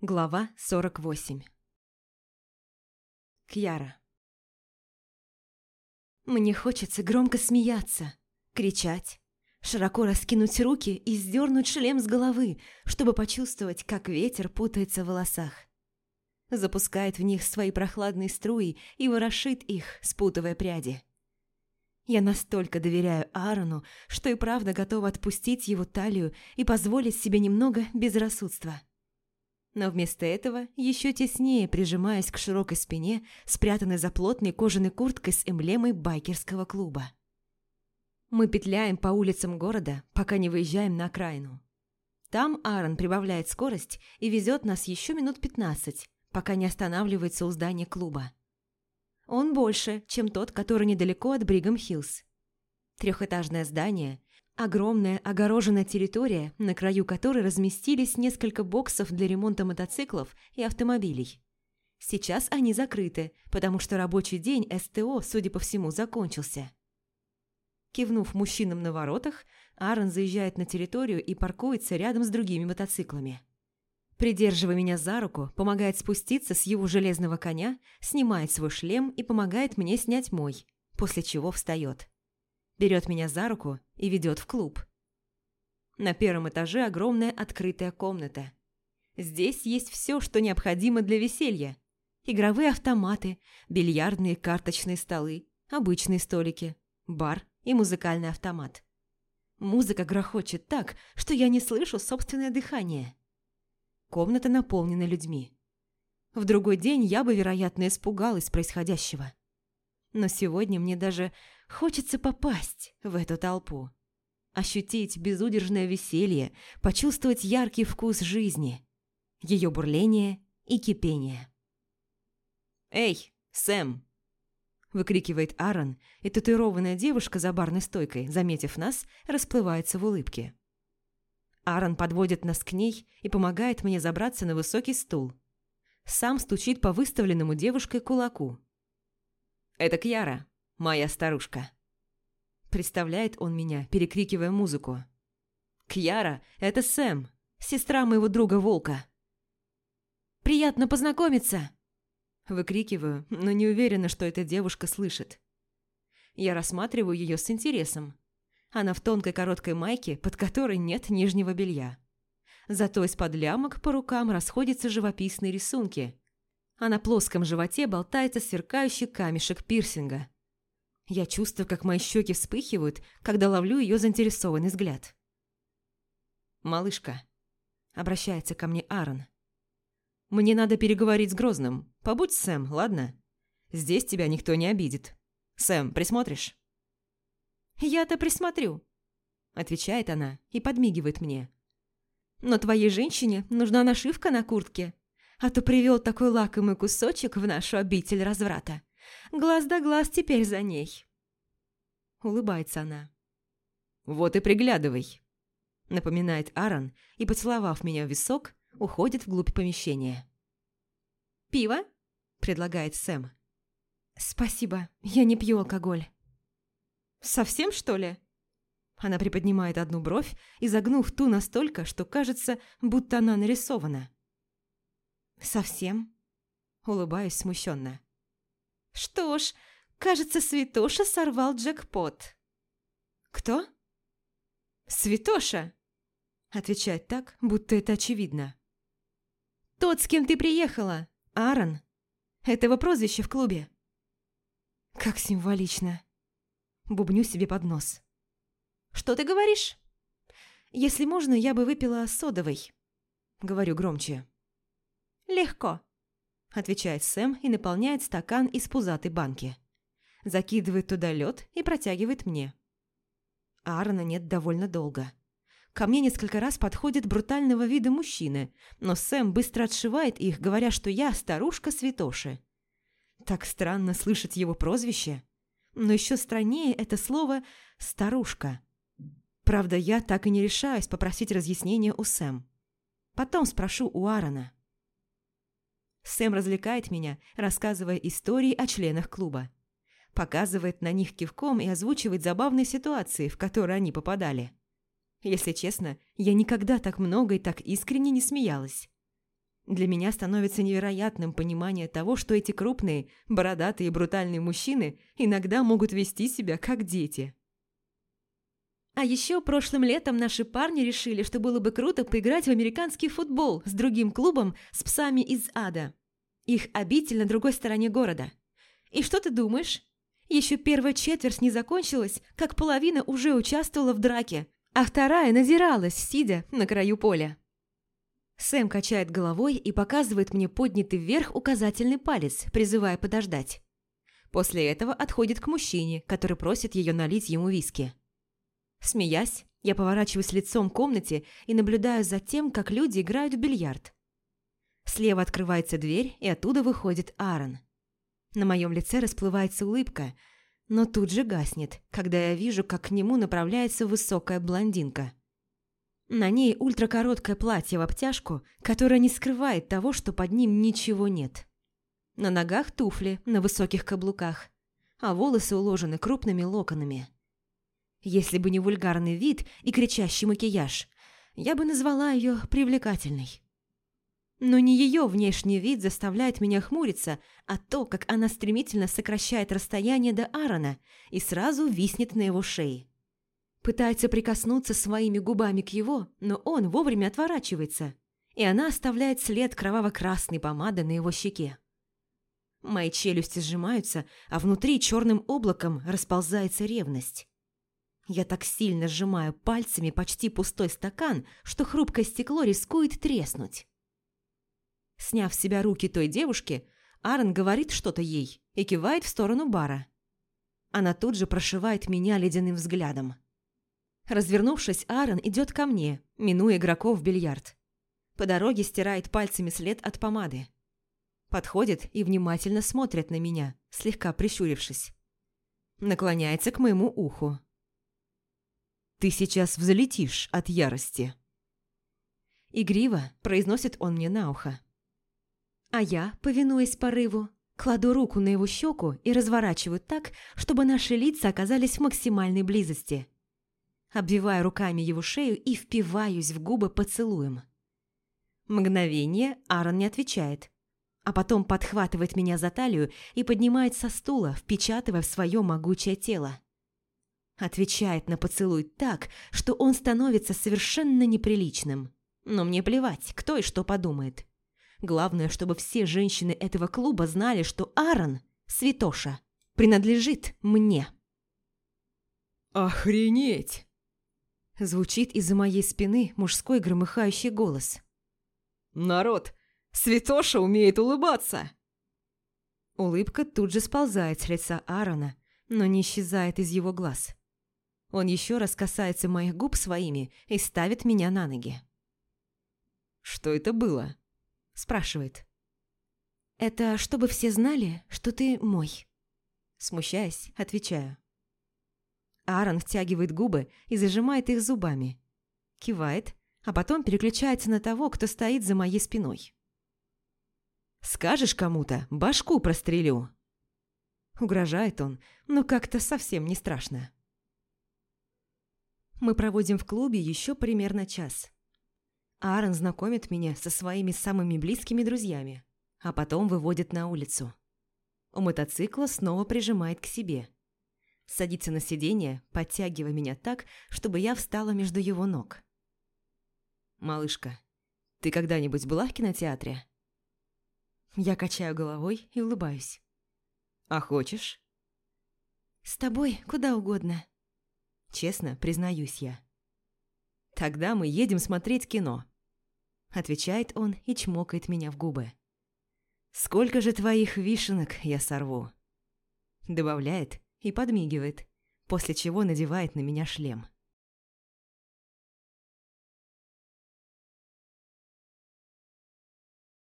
Глава 48 Кьяра Мне хочется громко смеяться, кричать, широко раскинуть руки и сдернуть шлем с головы, чтобы почувствовать, как ветер путается в волосах. Запускает в них свои прохладные струи и ворошит их, спутывая пряди. Я настолько доверяю Аарону, что и правда готова отпустить его талию и позволить себе немного безрассудства но вместо этого еще теснее прижимаясь к широкой спине, спрятанной за плотной кожаной курткой с эмблемой байкерского клуба. Мы петляем по улицам города, пока не выезжаем на окраину. Там Аарон прибавляет скорость и везет нас еще минут пятнадцать, пока не останавливается у здания клуба. Он больше, чем тот, который недалеко от Бригам-Хиллз. Трехэтажное здание, Огромная огороженная территория, на краю которой разместились несколько боксов для ремонта мотоциклов и автомобилей. Сейчас они закрыты, потому что рабочий день СТО, судя по всему, закончился. Кивнув мужчинам на воротах, Аарон заезжает на территорию и паркуется рядом с другими мотоциклами. Придерживая меня за руку, помогает спуститься с его железного коня, снимает свой шлем и помогает мне снять мой, после чего встает берет меня за руку и ведет в клуб. На первом этаже огромная открытая комната. Здесь есть все, что необходимо для веселья. Игровые автоматы, бильярдные карточные столы, обычные столики, бар и музыкальный автомат. Музыка грохочет так, что я не слышу собственное дыхание. Комната наполнена людьми. В другой день я бы, вероятно, испугалась происходящего. Но сегодня мне даже Хочется попасть в эту толпу. Ощутить безудержное веселье, почувствовать яркий вкус жизни, ее бурление и кипение. «Эй, Сэм!» – выкрикивает Аарон, и татуированная девушка за барной стойкой, заметив нас, расплывается в улыбке. Аарон подводит нас к ней и помогает мне забраться на высокий стул. Сам стучит по выставленному девушкой кулаку. «Это Кьяра, моя старушка». Представляет он меня, перекрикивая музыку. «Кьяра, это Сэм, сестра моего друга Волка». «Приятно познакомиться!» Выкрикиваю, но не уверена, что эта девушка слышит. Я рассматриваю ее с интересом. Она в тонкой короткой майке, под которой нет нижнего белья. Зато из-под лямок по рукам расходятся живописные рисунки, а на плоском животе болтается сверкающий камешек пирсинга – я чувствую, как мои щеки вспыхивают, когда ловлю ее заинтересованный взгляд. «Малышка», — обращается ко мне Аарон. «Мне надо переговорить с Грозным. Побудь Сэм, ладно? Здесь тебя никто не обидит. Сэм, присмотришь?» «Я-то присмотрю», — отвечает она и подмигивает мне. «Но твоей женщине нужна нашивка на куртке, а то привел такой лакомый кусочек в нашу обитель разврата». Глаз да глаз теперь за ней. Улыбается она. «Вот и приглядывай», — напоминает Аарон и, поцеловав меня в висок, уходит вглубь помещения. «Пиво?» – предлагает Сэм. «Спасибо, я не пью алкоголь». «Совсем, что ли?» Она приподнимает одну бровь, изогнув ту настолько, что кажется, будто она нарисована. «Совсем?» Улыбаюсь смущенно. Что ж, кажется, Святоша сорвал джекпот. Кто? Святоша, отвечает так, будто это очевидно. Тот, с кем ты приехала, Аарон. Это его прозвище в клубе. Как символично. Бубню себе под нос. Что ты говоришь? Если можно, я бы выпила содовой. Говорю громче. Легко. – отвечает Сэм и наполняет стакан из пузатой банки. Закидывает туда лед и протягивает мне. Аарона нет довольно долго. Ко мне несколько раз подходит брутального вида мужчины, но Сэм быстро отшивает их, говоря, что я старушка Святоши. Так странно слышать его прозвище. Но еще страннее это слово «старушка». Правда, я так и не решаюсь попросить разъяснения у Сэм. Потом спрошу у Аарона. Сэм развлекает меня, рассказывая истории о членах клуба. Показывает на них кивком и озвучивает забавные ситуации, в которые они попадали. Если честно, я никогда так много и так искренне не смеялась. Для меня становится невероятным понимание того, что эти крупные, бородатые и брутальные мужчины иногда могут вести себя как дети. А еще прошлым летом наши парни решили, что было бы круто поиграть в американский футбол с другим клубом с псами из ада. Их обитель на другой стороне города. И что ты думаешь? Еще первая четверть не закончилась, как половина уже участвовала в драке, а вторая надиралась, сидя на краю поля. Сэм качает головой и показывает мне поднятый вверх указательный палец, призывая подождать. После этого отходит к мужчине, который просит ее налить ему виски. Смеясь, я поворачиваюсь лицом к комнате и наблюдаю за тем, как люди играют в бильярд. Слева открывается дверь, и оттуда выходит Аарон. На моем лице расплывается улыбка, но тут же гаснет, когда я вижу, как к нему направляется высокая блондинка. На ней ультракороткое платье в обтяжку, которое не скрывает того, что под ним ничего нет. На ногах туфли на высоких каблуках, а волосы уложены крупными локонами. Если бы не вульгарный вид и кричащий макияж, я бы назвала ее привлекательной. Но не ее внешний вид заставляет меня хмуриться, а то, как она стремительно сокращает расстояние до Аарона и сразу виснет на его шее. Пытается прикоснуться своими губами к его, но он вовремя отворачивается, и она оставляет след кроваво-красной помады на его щеке. Мои челюсти сжимаются, а внутри черным облаком расползается ревность. Я так сильно сжимаю пальцами почти пустой стакан, что хрупкое стекло рискует треснуть. Сняв с себя руки той девушки, Аарон говорит что-то ей и кивает в сторону бара. Она тут же прошивает меня ледяным взглядом. Развернувшись, Аарон идет ко мне, минуя игроков в бильярд. По дороге стирает пальцами след от помады. Подходит и внимательно смотрит на меня, слегка прищурившись. Наклоняется к моему уху. «Ты сейчас взлетишь от ярости». Игриво произносит он мне на ухо. А я, повинуясь порыву, кладу руку на его щеку и разворачиваю так, чтобы наши лица оказались в максимальной близости – обвиваю руками его шею и впиваюсь в губы поцелуем. Мгновение Аарон не отвечает, а потом подхватывает меня за талию и поднимает со стула, впечатывая в свое могучее тело. Отвечает на поцелуй так, что он становится совершенно неприличным. Но мне плевать, кто и что подумает. Главное, чтобы все женщины этого клуба знали, что Аарон, святоша, принадлежит мне. «Охренеть!» Звучит из-за моей спины мужской громыхающий голос. «Народ, Святоша умеет улыбаться!» Улыбка тут же сползает с лица Аарона, но не исчезает из его глаз. Он еще раз касается моих губ своими и ставит меня на ноги. «Что это было?» – спрашивает. «Это чтобы все знали, что ты мой». Смущаясь, отвечаю. Аарон втягивает губы и зажимает их зубами. Кивает, а потом переключается на того, кто стоит за моей спиной. «Скажешь кому-то, башку прострелю!» Угрожает он, но как-то совсем не страшно. Мы проводим в клубе еще примерно час. Аарон знакомит меня со своими самыми близкими друзьями, а потом выводит на улицу. У мотоцикла снова прижимает к себе – садится на сиденье, подтягивая меня так, чтобы я встала между его ног. «Малышка, ты когда-нибудь была в кинотеатре?» Я качаю головой и улыбаюсь. «А хочешь?» «С тобой куда угодно». Честно, признаюсь я. «Тогда мы едем смотреть кино», — отвечает он и чмокает меня в губы. «Сколько же твоих вишенок я сорву?» Добавляет и подмигивает, после чего надевает на меня шлем.